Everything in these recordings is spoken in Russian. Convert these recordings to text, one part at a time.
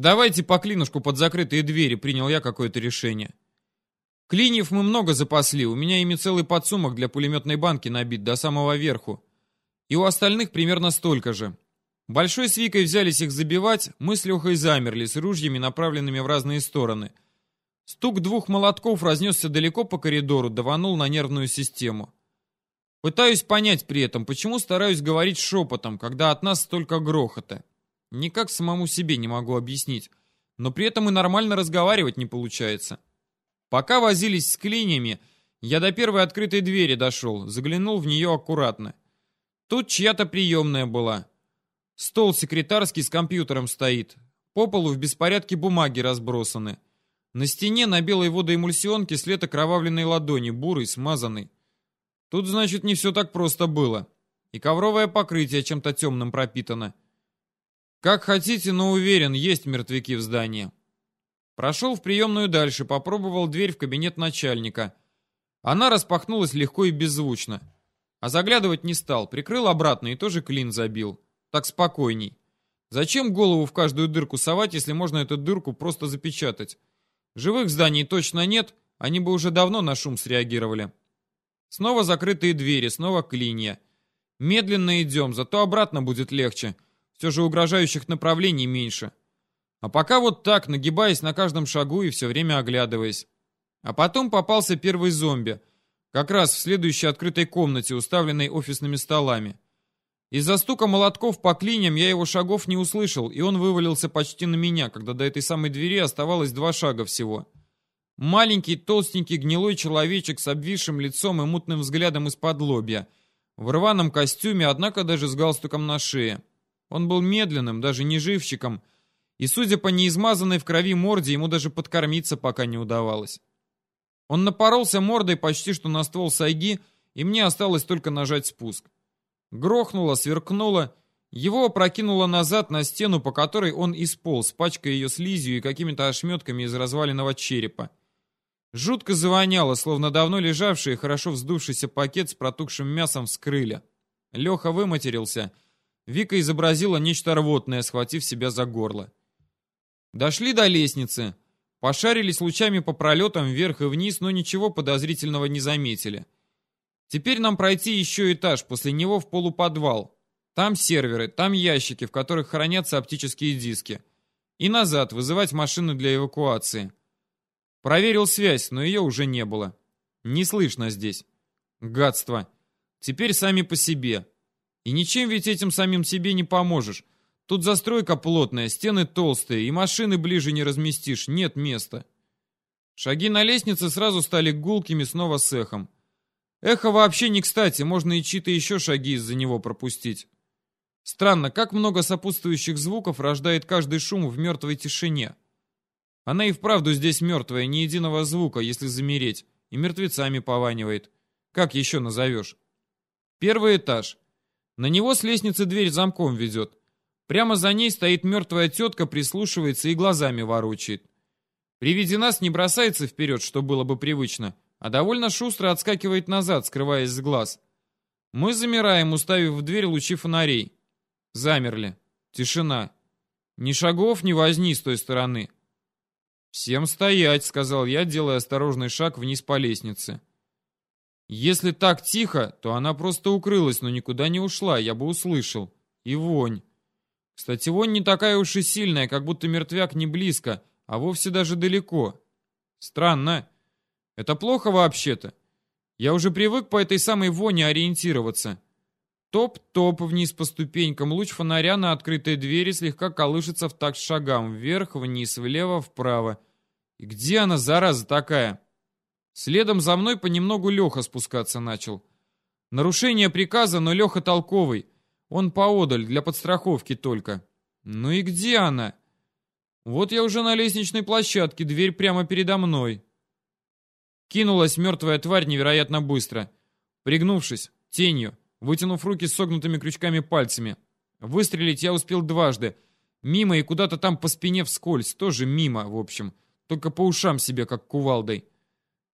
Давайте по клинушку под закрытые двери, принял я какое-то решение. Клиньев мы много запасли, у меня ими целый подсумок для пулеметной банки набит до самого верху. И у остальных примерно столько же. Большой с Викой взялись их забивать, мы с Лехой замерли, с ружьями, направленными в разные стороны. Стук двух молотков разнесся далеко по коридору, даванул на нервную систему. Пытаюсь понять при этом, почему стараюсь говорить шепотом, когда от нас столько грохота. Никак самому себе не могу объяснить, но при этом и нормально разговаривать не получается. Пока возились с клиньями, я до первой открытой двери дошел, заглянул в нее аккуратно. Тут чья-то приемная была. Стол секретарский с компьютером стоит. По полу в беспорядке бумаги разбросаны. На стене на белой водоэмульсионке след окровавленной ладони, бурый, смазанный. Тут, значит, не все так просто было. И ковровое покрытие чем-то темным пропитано. Как хотите, но уверен, есть мертвяки в здании. Прошел в приемную дальше, попробовал дверь в кабинет начальника. Она распахнулась легко и беззвучно. А заглядывать не стал, прикрыл обратно и тоже клин забил. Так спокойней. Зачем голову в каждую дырку совать, если можно эту дырку просто запечатать? Живых зданий точно нет, они бы уже давно на шум среагировали. Снова закрытые двери, снова клинья. Медленно идем, зато обратно будет легче. Все же угрожающих направлений меньше. А пока вот так, нагибаясь на каждом шагу и все время оглядываясь. А потом попался первый зомби. Как раз в следующей открытой комнате, уставленной офисными столами. Из-за стука молотков по клиньям я его шагов не услышал, и он вывалился почти на меня, когда до этой самой двери оставалось два шага всего. Маленький, толстенький, гнилой человечек с обвисшим лицом и мутным взглядом из-под лобья. В рваном костюме, однако даже с галстуком на шее. Он был медленным, даже не живчиком, и, судя по неизмазанной в крови морде, ему даже подкормиться пока не удавалось. Он напоролся мордой почти что на ствол сайги, и мне осталось только нажать спуск. Грохнуло, сверкнуло, его опрокинуло назад на стену, по которой он исполз, пачкая ее слизью и какими-то ошметками из разваленного черепа. Жутко завоняло, словно давно лежавший и хорошо вздувшийся пакет с протухшим мясом вскрыли. Леха выматерился. Вика изобразила нечто рвотное, схватив себя за горло. Дошли до лестницы. Пошарились лучами по пролетам вверх и вниз, но ничего подозрительного не заметили. Теперь нам пройти еще этаж, после него в полуподвал. Там серверы, там ящики, в которых хранятся оптические диски. И назад вызывать машины для эвакуации. Проверил связь, но ее уже не было. Не слышно здесь. Гадство. Теперь сами по себе. И ничем ведь этим самим себе не поможешь. Тут застройка плотная, стены толстые, и машины ближе не разместишь, нет места. Шаги на лестнице сразу стали гулкими снова с эхом. Эхо вообще не кстати, можно и чьи-то еще шаги из-за него пропустить. Странно, как много сопутствующих звуков рождает каждый шум в мертвой тишине. Она и вправду здесь мертвая, ни единого звука, если замереть, и мертвецами пованивает. Как еще назовешь? Первый этаж. На него с лестницы дверь замком ведет. Прямо за ней стоит мертвая тетка, прислушивается и глазами ворочает. При виде нас не бросается вперед, что было бы привычно, а довольно шустро отскакивает назад, скрываясь с глаз. Мы замираем, уставив в дверь лучи фонарей. Замерли. Тишина. Ни шагов, ни возни с той стороны. «Всем стоять», — сказал я, делая осторожный шаг вниз по лестнице. «Если так тихо, то она просто укрылась, но никуда не ушла, я бы услышал. И вонь. Кстати, вонь не такая уж и сильная, как будто мертвяк не близко, а вовсе даже далеко. Странно. Это плохо вообще-то. Я уже привык по этой самой воне ориентироваться. Топ-топ вниз по ступенькам, луч фонаря на открытой двери слегка колышется в такт шагам, вверх, вниз, влево, вправо. И где она, зараза такая? Следом за мной понемногу Леха спускаться начал. Нарушение приказа, но Леха толковый. Он поодаль, для подстраховки только. Ну и где она? Вот я уже на лестничной площадке, дверь прямо передо мной. Кинулась мертвая тварь невероятно быстро. Пригнувшись, тенью, вытянув руки с согнутыми крючками пальцами. Выстрелить я успел дважды. Мимо и куда-то там по спине вскользь. Тоже мимо, в общем. Только по ушам себе, как кувалдой.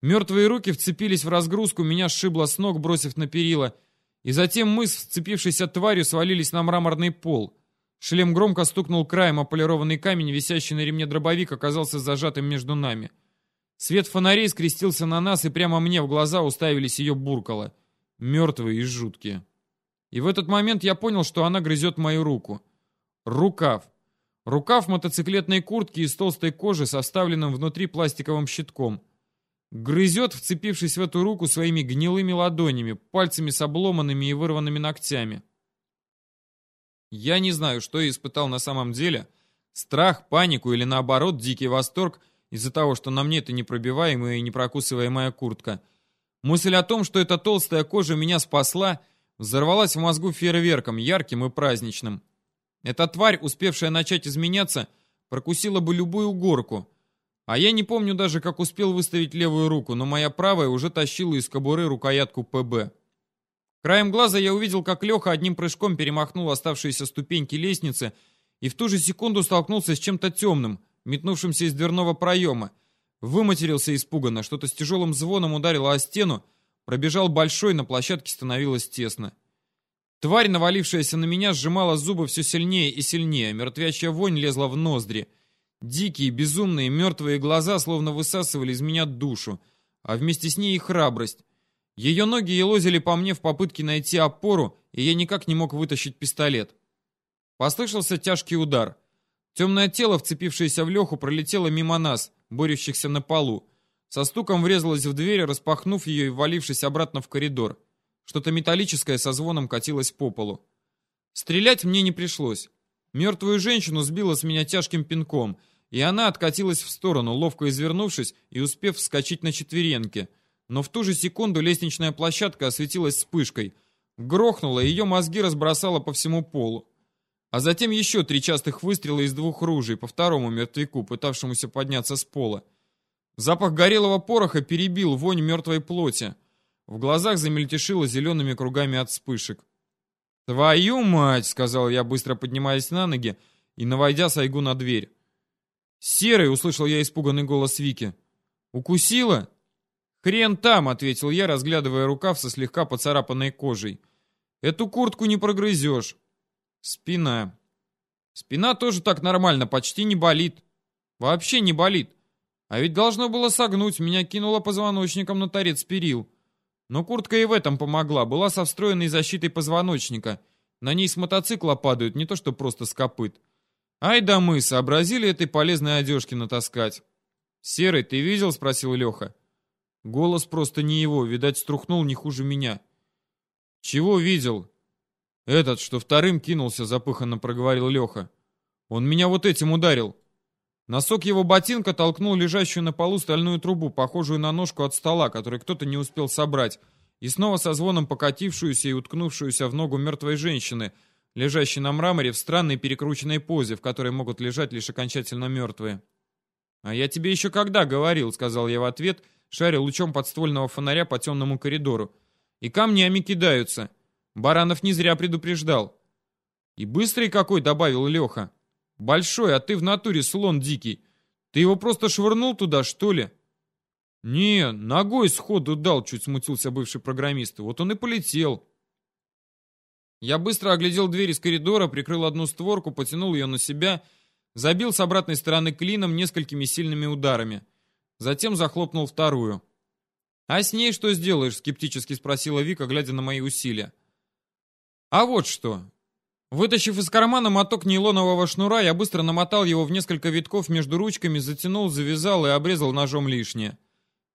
Мертвые руки вцепились в разгрузку, меня сшибло с ног, бросив на перила. И затем мы, сцепившись от тварью, свалились на мраморный пол. Шлем громко стукнул краем, а полированный камень, висящий на ремне дробовик, оказался зажатым между нами. Свет фонарей скрестился на нас, и прямо мне в глаза уставились ее буркала. Мертвые и жуткие. И в этот момент я понял, что она грызет мою руку. Рукав. Рукав мотоциклетной куртки из толстой кожи с вставленным внутри пластиковым щитком. Грызет, вцепившись в эту руку своими гнилыми ладонями, пальцами с обломанными и вырванными ногтями. Я не знаю, что я испытал на самом деле. Страх, панику или наоборот дикий восторг из-за того, что на мне это непробиваемая и непрокусываемая куртка. Мысль о том, что эта толстая кожа меня спасла, взорвалась в мозгу фейерверком, ярким и праздничным. Эта тварь, успевшая начать изменяться, прокусила бы любую горку. А я не помню даже, как успел выставить левую руку, но моя правая уже тащила из кобуры рукоятку ПБ. Краем глаза я увидел, как Леха одним прыжком перемахнул оставшиеся ступеньки лестницы и в ту же секунду столкнулся с чем-то темным, метнувшимся из дверного проема. Выматерился испуганно, что-то с тяжелым звоном ударило о стену, пробежал большой, на площадке становилось тесно. Тварь, навалившаяся на меня, сжимала зубы все сильнее и сильнее, мертвящая вонь лезла в ноздри. Дикие, безумные, мертвые глаза словно высасывали из меня душу, а вместе с ней и храбрость. Ее ноги елозили по мне в попытке найти опору, и я никак не мог вытащить пистолет. Послышался тяжкий удар. Темное тело, вцепившееся в Леху, пролетело мимо нас, борющихся на полу. Со стуком врезалось в дверь, распахнув ее и валившись обратно в коридор. Что-то металлическое со звоном катилось по полу. Стрелять мне не пришлось. Мертвую женщину сбило с меня тяжким пинком, и она откатилась в сторону, ловко извернувшись и успев вскочить на четвереньки. Но в ту же секунду лестничная площадка осветилась вспышкой. Грохнула, и ее мозги разбросало по всему полу. А затем еще три частых выстрела из двух ружей по второму мертвяку, пытавшемуся подняться с пола. Запах горелого пороха перебил вонь мертвой плоти. В глазах замельтешило зелеными кругами от вспышек. «Твою мать!» — сказал я, быстро поднимаясь на ноги и наводя Сайгу на дверь. «Серый!» — услышал я испуганный голос Вики. «Укусила?» «Хрен там!» — ответил я, разглядывая рукав со слегка поцарапанной кожей. «Эту куртку не прогрызешь». «Спина». «Спина тоже так нормально, почти не болит. Вообще не болит. А ведь должно было согнуть, меня кинуло позвоночником на торец перил. Но куртка и в этом помогла, была со встроенной защитой позвоночника. На ней с мотоцикла падают, не то что просто с копыт. Ай да мы, сообразили этой полезной одежки натаскать. «Серый, ты видел?» — спросил Леха. Голос просто не его, видать, струхнул не хуже меня. «Чего видел?» «Этот, что вторым кинулся», — запыханно проговорил Леха. «Он меня вот этим ударил». Носок его ботинка толкнул лежащую на полу стальную трубу, похожую на ножку от стола, который кто-то не успел собрать, и снова со звоном покатившуюся и уткнувшуюся в ногу мертвой женщины, лежащей на мраморе в странной перекрученной позе, в которой могут лежать лишь окончательно мертвые. «А я тебе еще когда говорил», — сказал я в ответ, шаря лучом подствольного фонаря по темному коридору. «И камнями кидаются. Баранов не зря предупреждал». «И быстрый какой», — добавил Леха. Большой, а ты в натуре слон дикий. Ты его просто швырнул туда, что ли? Не, ногой сходу дал, чуть смутился бывший программист. Вот он и полетел. Я быстро оглядел дверь из коридора, прикрыл одну створку, потянул ее на себя, забил с обратной стороны клином несколькими сильными ударами. Затем захлопнул вторую. «А с ней что сделаешь?» — скептически спросила Вика, глядя на мои усилия. «А вот что. Вытащив из кармана моток нейлонового шнура, я быстро намотал его в несколько витков между ручками, затянул, завязал и обрезал ножом лишнее.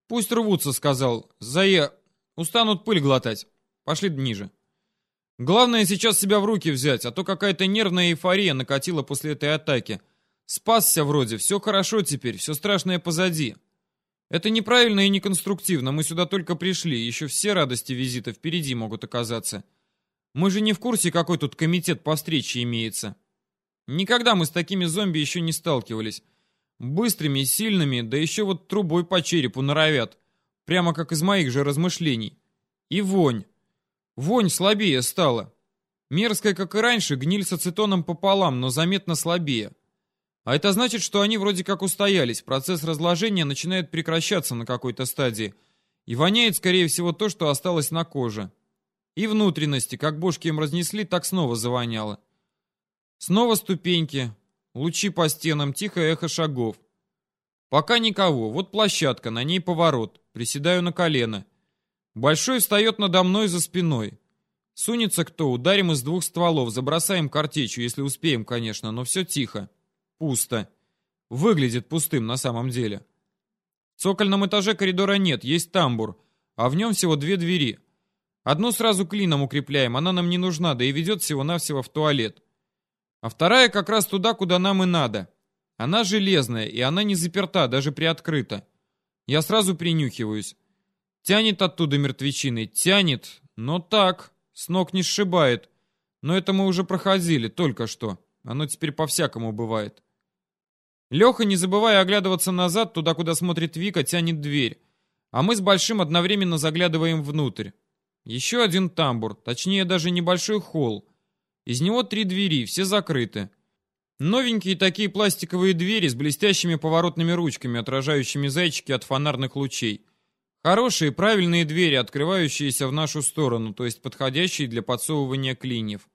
«Пусть рвутся», — сказал. «Зае... Устанут пыль глотать. Пошли ниже». Главное сейчас себя в руки взять, а то какая-то нервная эйфория накатила после этой атаки. Спасся вроде, все хорошо теперь, все страшное позади. Это неправильно и неконструктивно, мы сюда только пришли, еще все радости визита впереди могут оказаться. Мы же не в курсе, какой тут комитет по встрече имеется. Никогда мы с такими зомби еще не сталкивались. Быстрыми, сильными, да еще вот трубой по черепу норовят. Прямо как из моих же размышлений. И вонь. Вонь слабее стала. Мерзкая, как и раньше, гниль с ацетоном пополам, но заметно слабее. А это значит, что они вроде как устоялись, процесс разложения начинает прекращаться на какой-то стадии. И воняет, скорее всего, то, что осталось на коже. И внутренности, как бошки им разнесли, так снова завоняло. Снова ступеньки, лучи по стенам, тихое эхо шагов. Пока никого, вот площадка, на ней поворот. Приседаю на колено. Большой встает надо мной за спиной. Сунется кто, ударим из двух стволов, забросаем картечью, если успеем, конечно, но все тихо. Пусто. Выглядит пустым на самом деле. В цокольном этаже коридора нет, есть тамбур, а в нем всего две двери. Одну сразу клином укрепляем, она нам не нужна, да и ведет всего-навсего в туалет. А вторая как раз туда, куда нам и надо. Она железная, и она не заперта, даже приоткрыта. Я сразу принюхиваюсь. Тянет оттуда мертвечиной, тянет, но так, с ног не сшибает. Но это мы уже проходили, только что. Оно теперь по-всякому бывает. Леха, не забывая оглядываться назад, туда, куда смотрит Вика, тянет дверь. А мы с Большим одновременно заглядываем внутрь. Еще один тамбур, точнее даже небольшой холл. Из него три двери, все закрыты. Новенькие такие пластиковые двери с блестящими поворотными ручками, отражающими зайчики от фонарных лучей. Хорошие, правильные двери, открывающиеся в нашу сторону, то есть подходящие для подсовывания клиньев.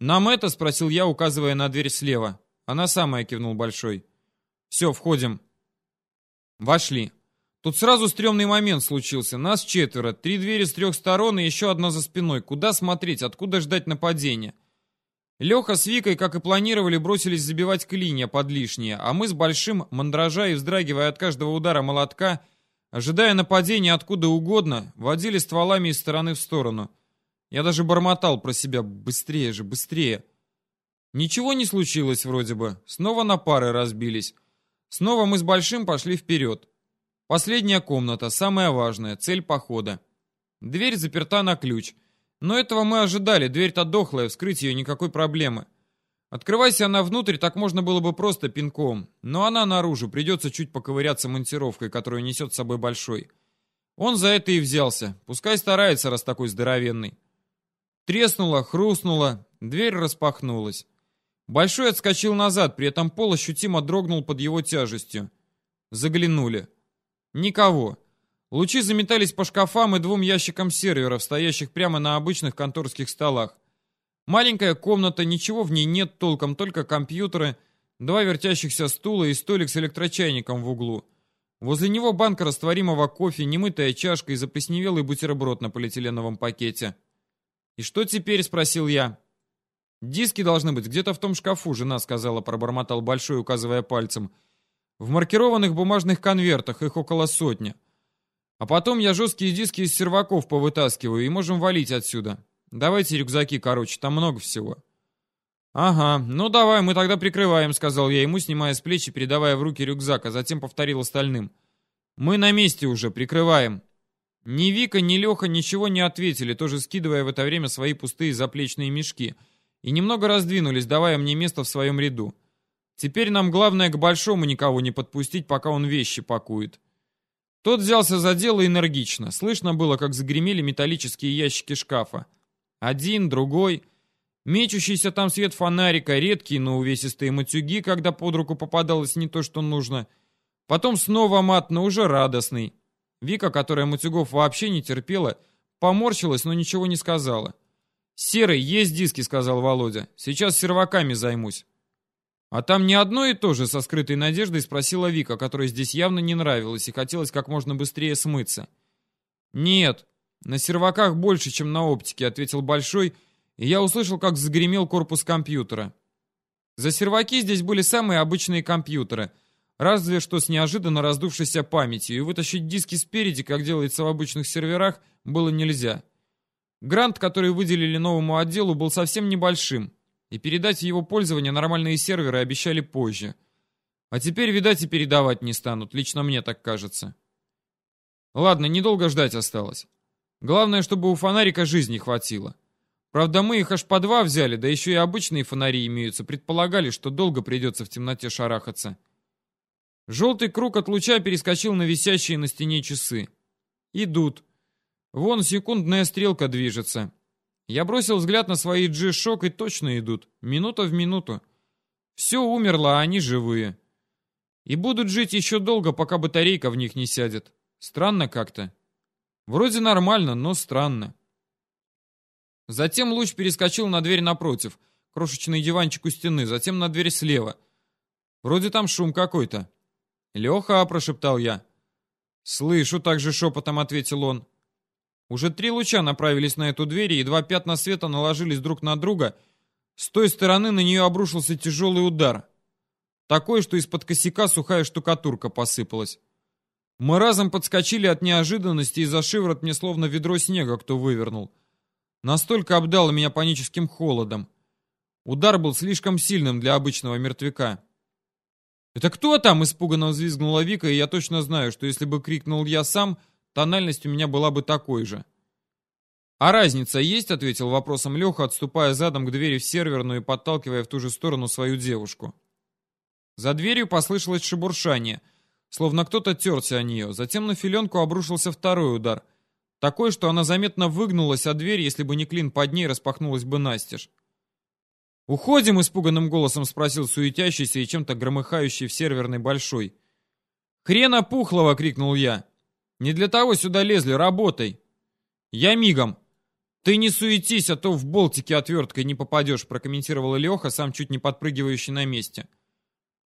«Нам это?» — спросил я, указывая на дверь слева. Она самая кивнул Большой. «Все, входим». Вошли. Тут сразу стрёмный момент случился. Нас четверо, три двери с трех сторон и еще одна за спиной. Куда смотреть, откуда ждать нападения? Леха с Викой, как и планировали, бросились забивать клинья под лишнее, а мы с Большим, мандража и вздрагивая от каждого удара молотка, ожидая нападения откуда угодно, водили стволами из стороны в сторону. Я даже бормотал про себя «быстрее же, быстрее». Ничего не случилось вроде бы. Снова на пары разбились. Снова мы с Большим пошли вперед. Последняя комната, самая важная, цель похода. Дверь заперта на ключ. Но этого мы ожидали, дверь-то дохлая, вскрыть ее никакой проблемы. Открывайся она внутрь, так можно было бы просто пинком. Но она наружу, придется чуть поковыряться монтировкой, которую несет с собой большой. Он за это и взялся. Пускай старается, раз такой здоровенный. Треснуло, хрустнуло, дверь распахнулась. Большой отскочил назад, при этом пол ощутимо дрогнул под его тяжестью. Заглянули. Никого. Лучи заметались по шкафам и двум ящикам серверов, стоящих прямо на обычных конторских столах. Маленькая комната, ничего в ней нет толком, только компьютеры, два вертящихся стула и столик с электрочайником в углу. Возле него банка растворимого кофе, немытая чашка и заплесневелый бутерброд на полиэтиленовом пакете. «И что теперь?» — спросил я. «Диски должны быть где-то в том шкафу», — жена сказала, пробормотал Большой, указывая пальцем. В маркированных бумажных конвертах их около сотни. А потом я жесткие диски из серваков повытаскиваю и можем валить отсюда. Давайте рюкзаки, короче, там много всего. Ага, ну давай, мы тогда прикрываем, сказал я ему, снимая с плеч и передавая в руки рюкзак, а затем повторил остальным. Мы на месте уже, прикрываем. Ни Вика, ни Леха ничего не ответили, тоже скидывая в это время свои пустые заплечные мешки, и немного раздвинулись, давая мне место в своем ряду. Теперь нам главное к Большому никого не подпустить, пока он вещи пакует. Тот взялся за дело энергично. Слышно было, как загремели металлические ящики шкафа. Один, другой. Мечущийся там свет фонарика, редкие, но увесистые матюги, когда под руку попадалось не то, что нужно. Потом снова мат, но уже радостный. Вика, которая матюгов вообще не терпела, поморщилась, но ничего не сказала. «Серый, есть диски», — сказал Володя. «Сейчас серваками займусь». «А там не одно и то же?» — со скрытой надеждой спросила Вика, которой здесь явно не нравилось и хотелось как можно быстрее смыться. «Нет, на серваках больше, чем на оптике», — ответил Большой, и я услышал, как загремел корпус компьютера. За серваки здесь были самые обычные компьютеры, разве что с неожиданно раздувшейся памятью, и вытащить диски спереди, как делается в обычных серверах, было нельзя. Грант, который выделили новому отделу, был совсем небольшим — и передать его пользование нормальные серверы обещали позже. А теперь, видать, и передавать не станут, лично мне так кажется. Ладно, недолго ждать осталось. Главное, чтобы у фонарика жизни хватило. Правда, мы их аж по два взяли, да еще и обычные фонари имеются, предполагали, что долго придется в темноте шарахаться. Желтый круг от луча перескочил на висящие на стене часы. Идут. Вон секундная стрелка движется. Я бросил взгляд на свои G-Shock и точно идут. Минута в минуту. Все умерло, а они живые. И будут жить еще долго, пока батарейка в них не сядет. Странно как-то. Вроде нормально, но странно. Затем луч перескочил на дверь напротив, крошечный диванчик у стены, затем на дверь слева. Вроде там шум какой-то. «Леха», — прошептал я. «Слышу», — также шепотом ответил он. Уже три луча направились на эту дверь, и два пятна света наложились друг на друга. С той стороны на нее обрушился тяжелый удар. Такой, что из-под косяка сухая штукатурка посыпалась. Мы разом подскочили от неожиданности, и за шиворот мне словно ведро снега кто вывернул. Настолько обдало меня паническим холодом. Удар был слишком сильным для обычного мертвяка. «Это кто там?» — испуганно взвизгнула Вика, и я точно знаю, что если бы крикнул я сам, тональность у меня была бы такой же. «А разница есть?» — ответил вопросом Леха, отступая задом к двери в серверную и подталкивая в ту же сторону свою девушку. За дверью послышалось шебуршание, словно кто-то терся о нее. Затем на филенку обрушился второй удар. Такой, что она заметно выгнулась, а дверь, если бы не клин под ней, распахнулась бы настежь. «Уходим?» — испуганным голосом спросил суетящийся и чем-то громыхающий в серверной большой. «Хрена пухлого!» — крикнул я. «Не для того сюда лезли, работай!» «Я мигом!» «Ты не суетись, а то в болтике отверткой не попадешь», — прокомментировала Леха, сам чуть не подпрыгивающий на месте.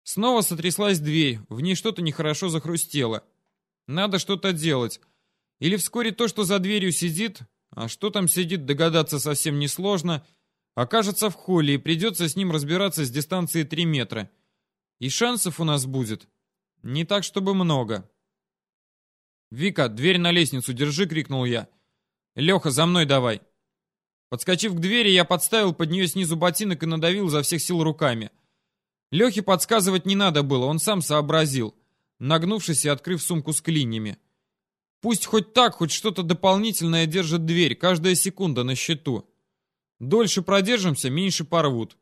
Снова сотряслась дверь, в ней что-то нехорошо захрустело. Надо что-то делать. Или вскоре то, что за дверью сидит, а что там сидит, догадаться совсем несложно — окажется в холле и придется с ним разбираться с дистанции 3 метра. И шансов у нас будет не так, чтобы много. «Вика, дверь на лестницу держи!» — крикнул я. «Леха, за мной давай!» Подскочив к двери, я подставил под нее снизу ботинок и надавил за всех сил руками. Лехе подсказывать не надо было, он сам сообразил, нагнувшись и открыв сумку с клиньями. Пусть хоть так, хоть что-то дополнительное держит дверь, каждая секунда на счету. Дольше продержимся, меньше порвут.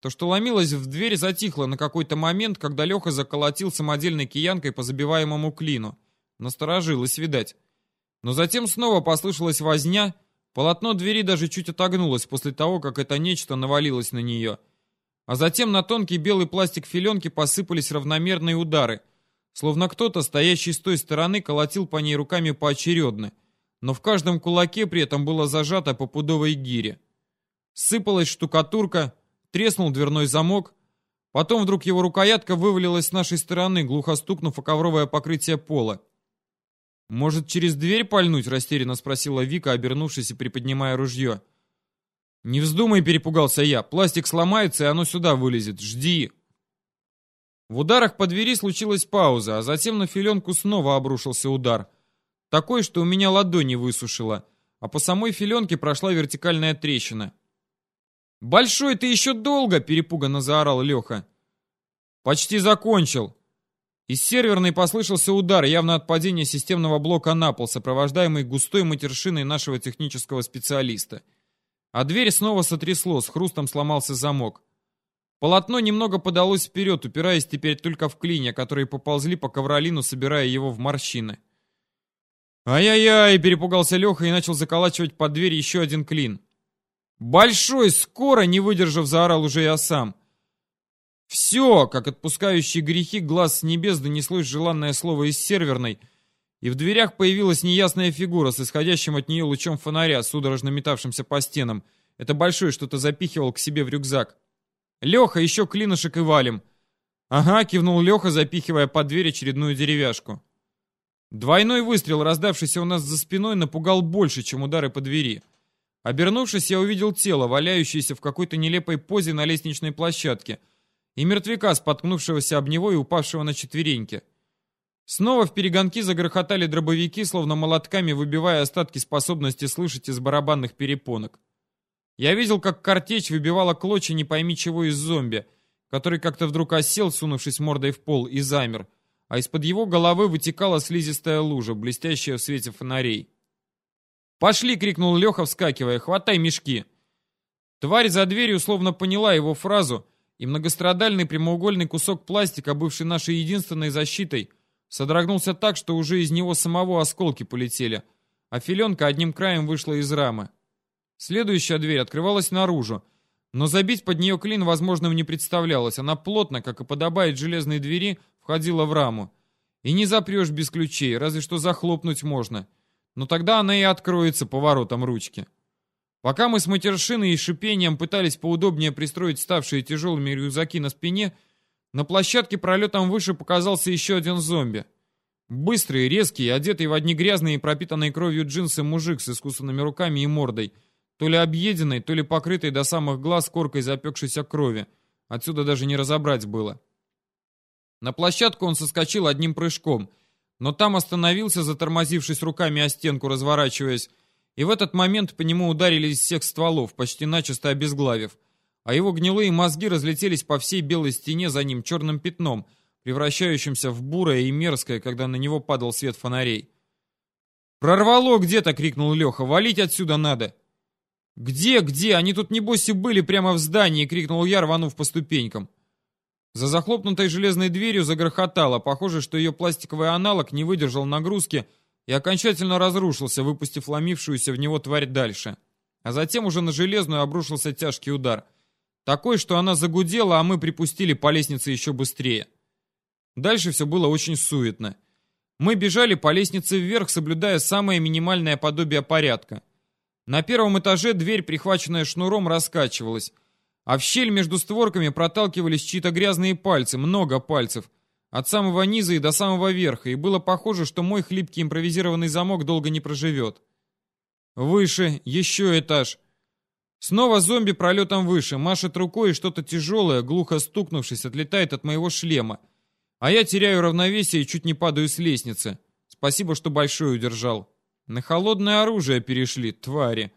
То, что ломилось в дверь, затихло на какой-то момент, когда Леха заколотил самодельной киянкой по забиваемому клину. Насторожилась, видать. Но затем снова послышалась возня, полотно двери даже чуть отогнулось после того, как это нечто навалилось на нее. А затем на тонкий белый пластик филенки посыпались равномерные удары, словно кто-то, стоящий с той стороны, колотил по ней руками поочередно, но в каждом кулаке при этом было зажато по пудовой гире. Сыпалась штукатурка, треснул дверной замок. Потом вдруг его рукоятка вывалилась с нашей стороны, глухо стукнув о ковровое покрытие пола. «Может, через дверь пальнуть?» — растерянно спросила Вика, обернувшись и приподнимая ружье. «Не вздумай», — перепугался я. «Пластик сломается, и оно сюда вылезет. Жди». В ударах по двери случилась пауза, а затем на филенку снова обрушился удар. Такой, что у меня ладони высушило, а по самой филенке прошла вертикальная трещина. «Большой, ты еще долго!» — перепуганно заорал Леха. «Почти закончил!» Из серверной послышался удар, явно от падения системного блока на пол, сопровождаемый густой матершиной нашего технического специалиста. А дверь снова сотрясло, с хрустом сломался замок. Полотно немного подалось вперед, упираясь теперь только в клинья, которые поползли по ковролину, собирая его в морщины. «Ай-яй-яй!» — перепугался Леха и начал заколачивать под дверь еще один клин. «Большой, скоро!» — не выдержав, заорал уже я сам. Все, как отпускающий грехи, глаз с небес донеслось желанное слово из серверной, и в дверях появилась неясная фигура с исходящим от нее лучом фонаря, судорожно метавшимся по стенам. Это большой что-то запихивал к себе в рюкзак. «Леха, еще клинышек и валим!» «Ага», — кивнул Леха, запихивая под дверь очередную деревяшку. Двойной выстрел, раздавшийся у нас за спиной, напугал больше, чем удары по двери. Обернувшись, я увидел тело, валяющееся в какой-то нелепой позе на лестничной площадке, и мертвяка, споткнувшегося об него и упавшего на четвереньки. Снова в перегонки загрохотали дробовики, словно молотками выбивая остатки способности слышать из барабанных перепонок. Я видел, как картечь выбивала клочья не пойми чего из зомби, который как-то вдруг осел, сунувшись мордой в пол, и замер, а из-под его головы вытекала слизистая лужа, блестящая в свете фонарей. «Пошли!» — крикнул Леха, вскакивая. «Хватай мешки!» Тварь за дверью словно поняла его фразу, и многострадальный прямоугольный кусок пластика, бывший нашей единственной защитой, содрогнулся так, что уже из него самого осколки полетели, а филенка одним краем вышла из рамы. Следующая дверь открывалась наружу, но забить под нее клин возможным не представлялось. Она плотно, как и подобает железной двери, входила в раму. И не запрешь без ключей, разве что захлопнуть можно — но тогда она и откроется поворотом ручки. Пока мы с матершиной и шипением пытались поудобнее пристроить ставшие тяжелыми рюкзаки на спине, на площадке пролетом выше показался еще один зомби. Быстрый, резкий, одетый в одни грязные и пропитанные кровью джинсы мужик с искусанными руками и мордой, то ли объеденный, то ли покрытый до самых глаз коркой запекшейся крови. Отсюда даже не разобрать было. На площадку он соскочил одним прыжком, но там остановился, затормозившись руками о стенку, разворачиваясь, и в этот момент по нему ударили из всех стволов, почти начисто обезглавив, а его гнилые мозги разлетелись по всей белой стене за ним черным пятном, превращающимся в бурое и мерзкое, когда на него падал свет фонарей. «Прорвало где-то!» — крикнул Леха. «Валить отсюда надо!» «Где, где? Они тут, небось, и были прямо в здании!» — крикнул я, рванув по ступенькам. За захлопнутой железной дверью загрохотало. Похоже, что ее пластиковый аналог не выдержал нагрузки и окончательно разрушился, выпустив ломившуюся в него тварь дальше. А затем уже на железную обрушился тяжкий удар. Такой, что она загудела, а мы припустили по лестнице еще быстрее. Дальше все было очень суетно. Мы бежали по лестнице вверх, соблюдая самое минимальное подобие порядка. На первом этаже дверь, прихваченная шнуром, раскачивалась, а в щель между створками проталкивались чьи-то грязные пальцы, много пальцев, от самого низа и до самого верха, и было похоже, что мой хлипкий импровизированный замок долго не проживет. Выше, еще этаж. Снова зомби пролетом выше, машет рукой и что-то тяжелое, глухо стукнувшись, отлетает от моего шлема. А я теряю равновесие и чуть не падаю с лестницы. Спасибо, что большой удержал. На холодное оружие перешли, твари.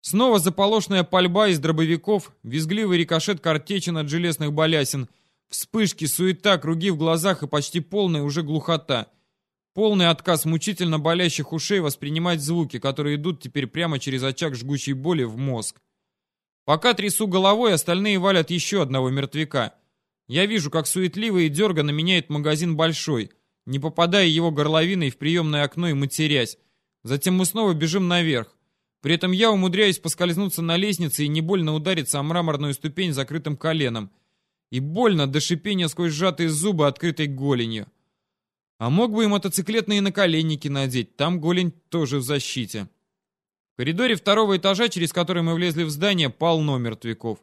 Снова заполошная пальба из дробовиков, визгливый рикошет картечин от железных балясин — Вспышки, суета, круги в глазах и почти полная уже глухота. Полный отказ мучительно болящих ушей воспринимать звуки, которые идут теперь прямо через очаг жгучей боли в мозг. Пока трясу головой, остальные валят еще одного мертвяка. Я вижу, как суетливо и дерганно меняет магазин большой, не попадая его горловиной в приемное окно и матерясь. Затем мы снова бежим наверх. При этом я умудряюсь поскользнуться на лестнице и не больно удариться о мраморную ступень закрытым коленом и больно до шипения сквозь сжатые зубы открытой голенью. А мог бы и мотоциклетные наколенники надеть, там голень тоже в защите. В коридоре второго этажа, через который мы влезли в здание, полно мертвяков.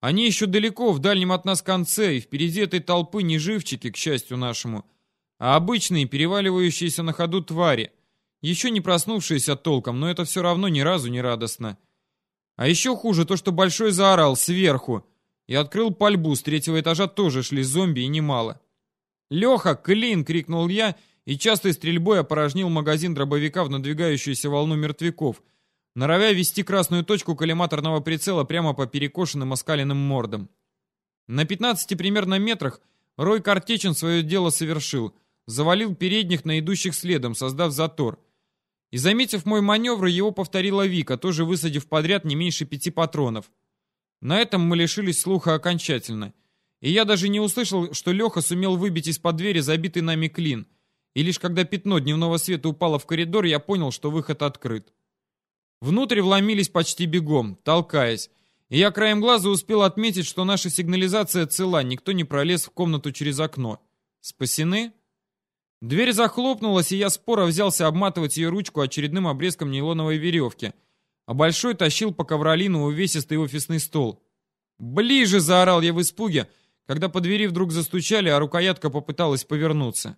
Они еще далеко, в дальнем от нас конце, и впереди этой толпы не живчики, к счастью нашему, а обычные, переваливающиеся на ходу твари, еще не проснувшиеся толком, но это все равно ни разу не радостно. А еще хуже то, что Большой заорал сверху, и открыл пальбу. С третьего этажа тоже шли зомби и немало. «Леха, клин!» — крикнул я, и частой стрельбой опорожнил магазин дробовика в надвигающуюся волну мертвяков, норовя вести красную точку коллиматорного прицела прямо по перекошенным оскаленным мордам. На 15 примерно метрах Рой Картечин свое дело совершил, завалил передних на идущих следом, создав затор. И заметив мой маневр, его повторила Вика, тоже высадив подряд не меньше пяти патронов. На этом мы лишились слуха окончательно. И я даже не услышал, что Леха сумел выбить из-под двери забитый нами клин. И лишь когда пятно дневного света упало в коридор, я понял, что выход открыт. Внутрь вломились почти бегом, толкаясь. И я краем глаза успел отметить, что наша сигнализация цела, никто не пролез в комнату через окно. Спасены? Дверь захлопнулась, и я споро взялся обматывать ее ручку очередным обрезком нейлоновой веревки — а Большой тащил по ковролину увесистый офисный стол. «Ближе!» — заорал я в испуге, когда по двери вдруг застучали, а рукоятка попыталась повернуться.